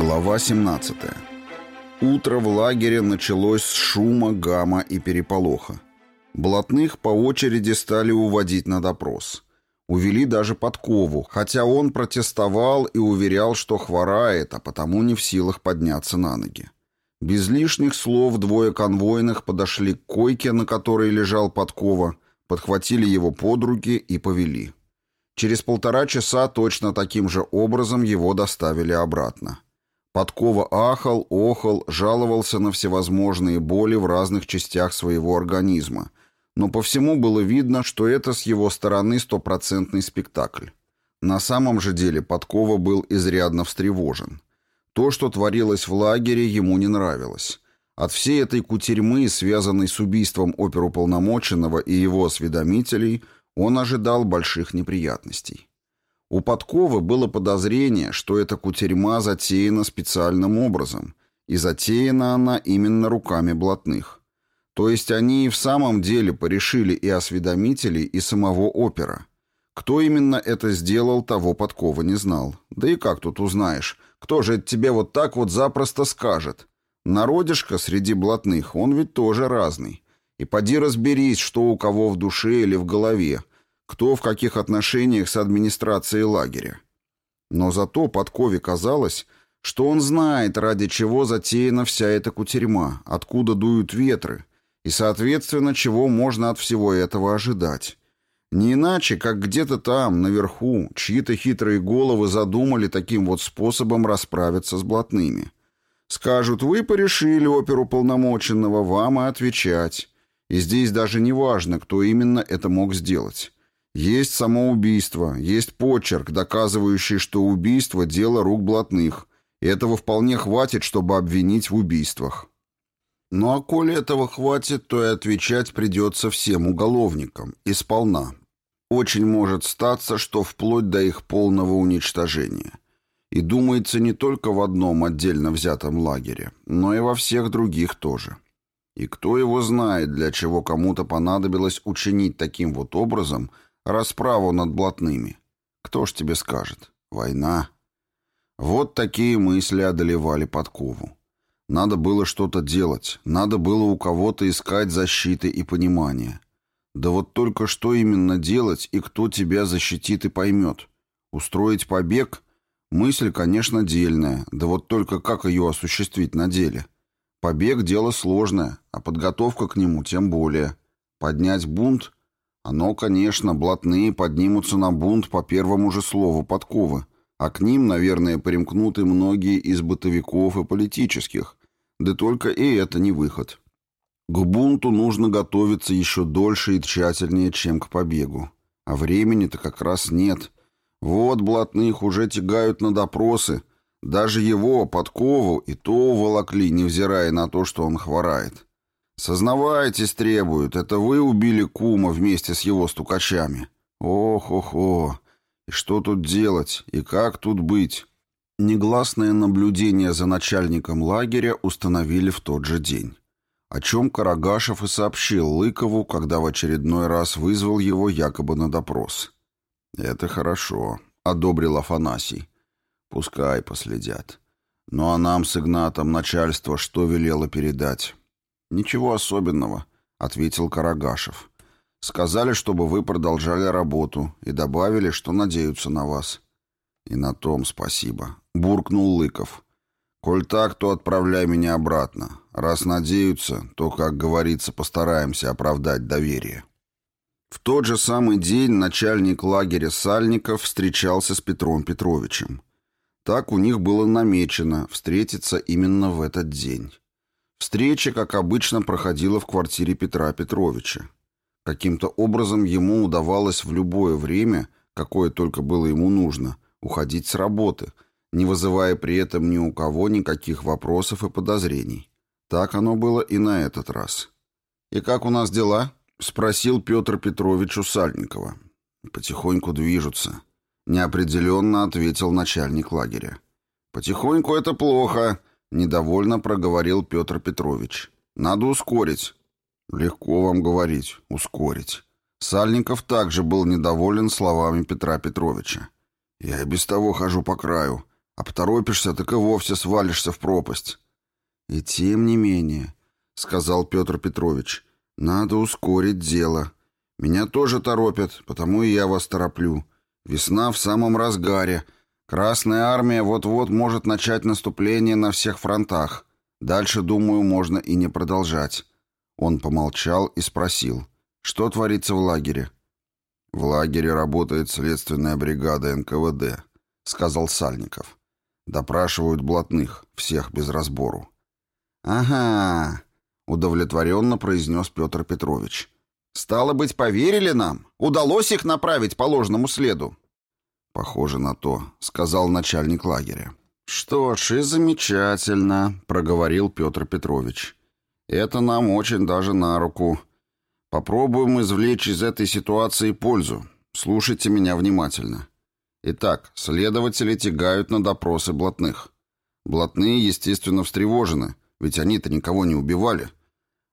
Глава 17. Утро в лагере началось с шума, гамма и переполоха. Блатных по очереди стали уводить на допрос. Увели даже Подкову, хотя он протестовал и уверял, что хворает, а потому не в силах подняться на ноги. Без лишних слов двое конвойных подошли к койке, на которой лежал Подкова, подхватили его под руки и повели. Через полтора часа точно таким же образом его доставили обратно. Подкова ахал, охал, жаловался на всевозможные боли в разных частях своего организма, но по всему было видно, что это с его стороны стопроцентный спектакль. На самом же деле Подкова был изрядно встревожен. То, что творилось в лагере, ему не нравилось. От всей этой кутерьмы, связанной с убийством оперуполномоченного и его осведомителей, он ожидал больших неприятностей. У Подковы было подозрение, что эта кутерьма затеяна специальным образом, и затеяна она именно руками блатных. То есть они и в самом деле порешили и осведомителей, и самого опера. Кто именно это сделал, того Подкова не знал. Да и как тут узнаешь? Кто же тебе вот так вот запросто скажет? Народишко среди блатных, он ведь тоже разный. И поди разберись, что у кого в душе или в голове, кто в каких отношениях с администрацией лагеря. Но зато Подкове казалось, что он знает, ради чего затеяна вся эта кутерьма, откуда дуют ветры, и, соответственно, чего можно от всего этого ожидать. Не иначе, как где-то там, наверху, чьи-то хитрые головы задумали таким вот способом расправиться с блатными. Скажут, вы порешили оперу полномоченного, вам и отвечать. И здесь даже не важно, кто именно это мог сделать. Есть самоубийство, есть почерк, доказывающий, что убийство – дело рук блатных, и этого вполне хватит, чтобы обвинить в убийствах. Ну а коли этого хватит, то и отвечать придется всем уголовникам, и. Очень может статься, что вплоть до их полного уничтожения. И думается не только в одном отдельно взятом лагере, но и во всех других тоже. И кто его знает, для чего кому-то понадобилось учинить таким вот образом – Расправу над блатными. Кто ж тебе скажет? Война. Вот такие мысли одолевали подкову. Надо было что-то делать, надо было у кого-то искать защиты и понимания. Да вот только что именно делать и кто тебя защитит и поймет. Устроить побег? Мысль, конечно, дельная, да вот только как ее осуществить на деле? Побег – дело сложное, а подготовка к нему тем более. Поднять бунт – оно, конечно, блатные поднимутся на бунт по первому же слову подковы, а к ним, наверное, примкнут и многие из бытовиков и политических. Да только и это не выход. К бунту нужно готовиться еще дольше и тщательнее, чем к побегу. А времени-то как раз нет. Вот блатных уже тягают на допросы. Даже его, подкову, и то волокли, невзирая на то, что он хворает. «Сознавайтесь, требуют, это вы убили кума вместе с его стукачами. Ох-ох-ох, и что тут делать, и как тут быть?» Негласное наблюдение за начальником лагеря установили в тот же день. О чем Карагашев и сообщил Лыкову, когда в очередной раз вызвал его якобы на допрос. «Это хорошо», — одобрил Афанасий. «Пускай последят. Ну а нам с Игнатом начальство что велело передать?» «Ничего особенного», — ответил Карагашев. «Сказали, чтобы вы продолжали работу, и добавили, что надеются на вас». «И на том спасибо», — буркнул Лыков. «Коль так, то отправляй меня обратно. Раз надеются, то, как говорится, постараемся оправдать доверие». В тот же самый день начальник лагеря Сальников встречался с Петром Петровичем. Так у них было намечено встретиться именно в этот день. Встреча, как обычно, проходила в квартире Петра Петровича. Каким-то образом ему удавалось в любое время, какое только было ему нужно, уходить с работы, не вызывая при этом ни у кого никаких вопросов и подозрений. Так оно было и на этот раз. «И как у нас дела?» — спросил Петр Петрович у Сальникова. «Потихоньку движутся», — неопределенно ответил начальник лагеря. «Потихоньку это плохо», Недовольно проговорил Петр Петрович. Надо ускорить. Легко вам говорить. Ускорить. Сальников также был недоволен словами Петра Петровича. «Я и без того хожу по краю», — А поторопишься, так и вовсе свалишься в пропасть. И тем не менее, — сказал Петр Петрович, — надо ускорить дело. Меня тоже торопят, потому и я вас тороплю. Весна в самом разгаре. Красная армия вот-вот может начать наступление на всех фронтах. Дальше, думаю, можно и не продолжать. Он помолчал и спросил, что творится в лагере. В лагере работает следственная бригада НКВД, сказал Сальников. Допрашивают блатных, всех без разбору. Ага, удовлетворенно произнес Петр Петрович. Стало быть, поверили нам? Удалось их направить по ложному следу? Похоже на то, сказал начальник лагеря. Что ж, и замечательно, проговорил Петр Петрович. Это нам очень даже на руку. Попробуем извлечь из этой ситуации пользу. Слушайте меня внимательно. Итак, следователи тягают на допросы блатных. Блатные, естественно, встревожены, ведь они-то никого не убивали.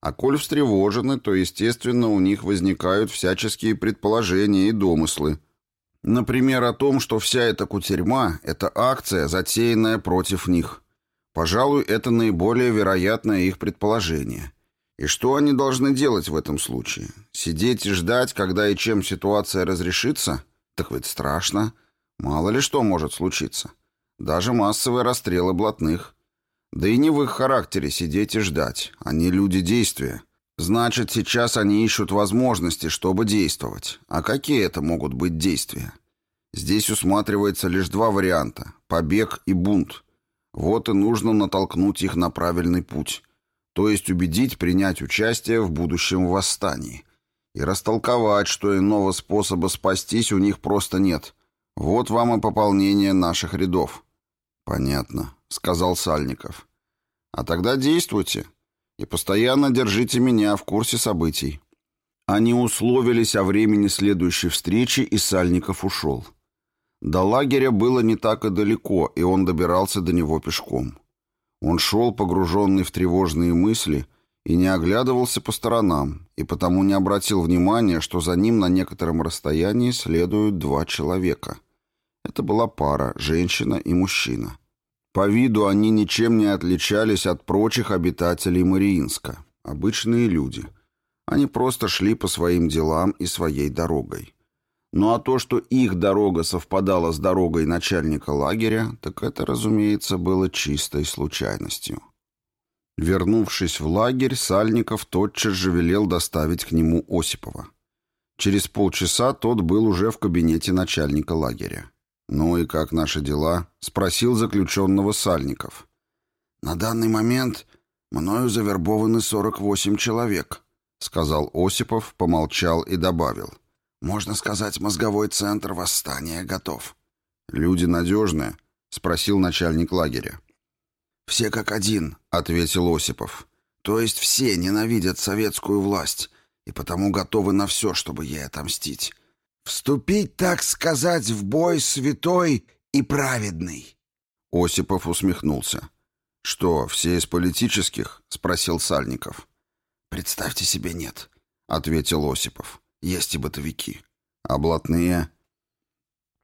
А коль встревожены, то, естественно, у них возникают всяческие предположения и домыслы. Например, о том, что вся эта кутерьма – это акция, затеянная против них. Пожалуй, это наиболее вероятное их предположение. И что они должны делать в этом случае? Сидеть и ждать, когда и чем ситуация разрешится? Так ведь страшно. Мало ли что может случиться. Даже массовые расстрелы блатных. Да и не в их характере сидеть и ждать. Они люди действия. Значит, сейчас они ищут возможности, чтобы действовать. А какие это могут быть действия? Здесь усматривается лишь два варианта – побег и бунт. Вот и нужно натолкнуть их на правильный путь. То есть убедить принять участие в будущем восстании. И растолковать, что иного способа спастись у них просто нет. Вот вам и пополнение наших рядов. «Понятно», — сказал Сальников. «А тогда действуйте и постоянно держите меня в курсе событий». Они условились о времени следующей встречи, и Сальников ушел. До лагеря было не так и далеко, и он добирался до него пешком. Он шел, погруженный в тревожные мысли, и не оглядывался по сторонам, и потому не обратил внимания, что за ним на некотором расстоянии следуют два человека. Это была пара, женщина и мужчина. По виду они ничем не отличались от прочих обитателей Мариинска. Обычные люди. Они просто шли по своим делам и своей дорогой. Ну а то, что их дорога совпадала с дорогой начальника лагеря, так это, разумеется, было чистой случайностью. Вернувшись в лагерь, Сальников тотчас же велел доставить к нему Осипова. Через полчаса тот был уже в кабинете начальника лагеря. «Ну и как наши дела?» — спросил заключенного Сальников. «На данный момент мною завербованы 48 человек», — сказал Осипов, помолчал и добавил. «Можно сказать, мозговой центр восстания готов». «Люди надежные?» — спросил начальник лагеря. «Все как один», — ответил Осипов. «То есть все ненавидят советскую власть и потому готовы на все, чтобы ей отомстить. Вступить, так сказать, в бой святой и праведный. Осипов усмехнулся. «Что, все из политических?» — спросил Сальников. «Представьте себе, нет», — ответил Осипов. «Есть и бытовики. А блатные?»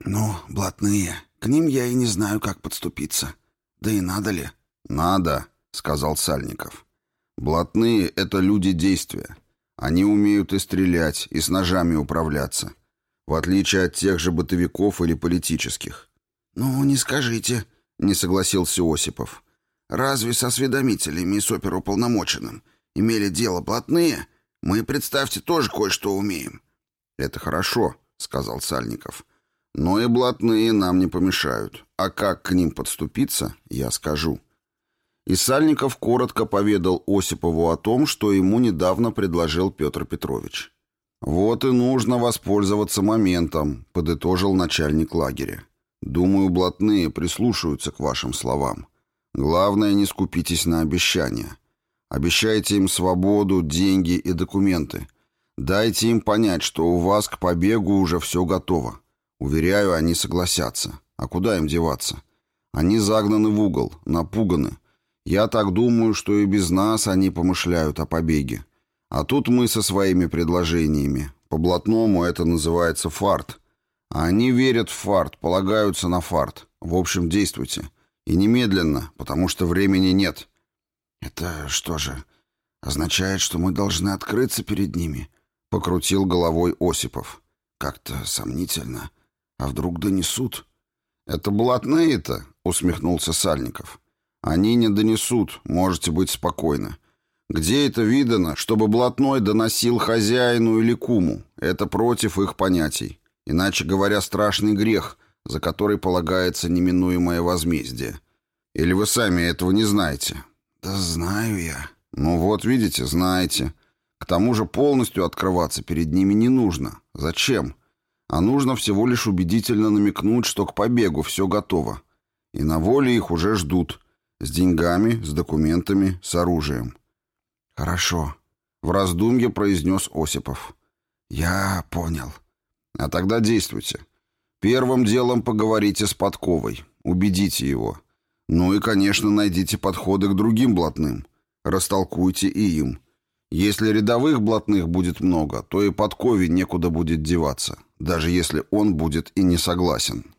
«Ну, блатные. К ним я и не знаю, как подступиться. Да и надо ли?» «Надо», — сказал Сальников. «Блатные — это люди действия. Они умеют и стрелять, и с ножами управляться в отличие от тех же бытовиков или политических. «Ну, не скажите», — не согласился Осипов. «Разве со осведомителями и с оперуполномоченным имели дело блатные? Мы, представьте, тоже кое-что умеем». «Это хорошо», — сказал Сальников. «Но и блатные нам не помешают. А как к ним подступиться, я скажу». И Сальников коротко поведал Осипову о том, что ему недавно предложил Петр Петрович. «Вот и нужно воспользоваться моментом», — подытожил начальник лагеря. «Думаю, блатные прислушаются к вашим словам. Главное, не скупитесь на обещания. Обещайте им свободу, деньги и документы. Дайте им понять, что у вас к побегу уже все готово. Уверяю, они согласятся. А куда им деваться? Они загнаны в угол, напуганы. Я так думаю, что и без нас они помышляют о побеге. А тут мы со своими предложениями. По-блатному это называется фарт. Они верят в фарт, полагаются на фарт. В общем, действуйте. И немедленно, потому что времени нет». «Это что же, означает, что мы должны открыться перед ними?» — покрутил головой Осипов. «Как-то сомнительно. А вдруг донесут?» «Это блатные-то», — усмехнулся Сальников. «Они не донесут, можете быть спокойны. Где это видано, чтобы блатной доносил хозяину или куму? Это против их понятий. Иначе говоря, страшный грех, за который полагается неминуемое возмездие. Или вы сами этого не знаете? Да знаю я. Ну вот, видите, знаете. К тому же полностью открываться перед ними не нужно. Зачем? А нужно всего лишь убедительно намекнуть, что к побегу все готово. И на воле их уже ждут. С деньгами, с документами, с оружием. «Хорошо», — в раздумье произнес Осипов. «Я понял». «А тогда действуйте. Первым делом поговорите с Подковой, убедите его. Ну и, конечно, найдите подходы к другим блатным. Растолкуйте и им. Если рядовых блатных будет много, то и Подкове некуда будет деваться, даже если он будет и не согласен».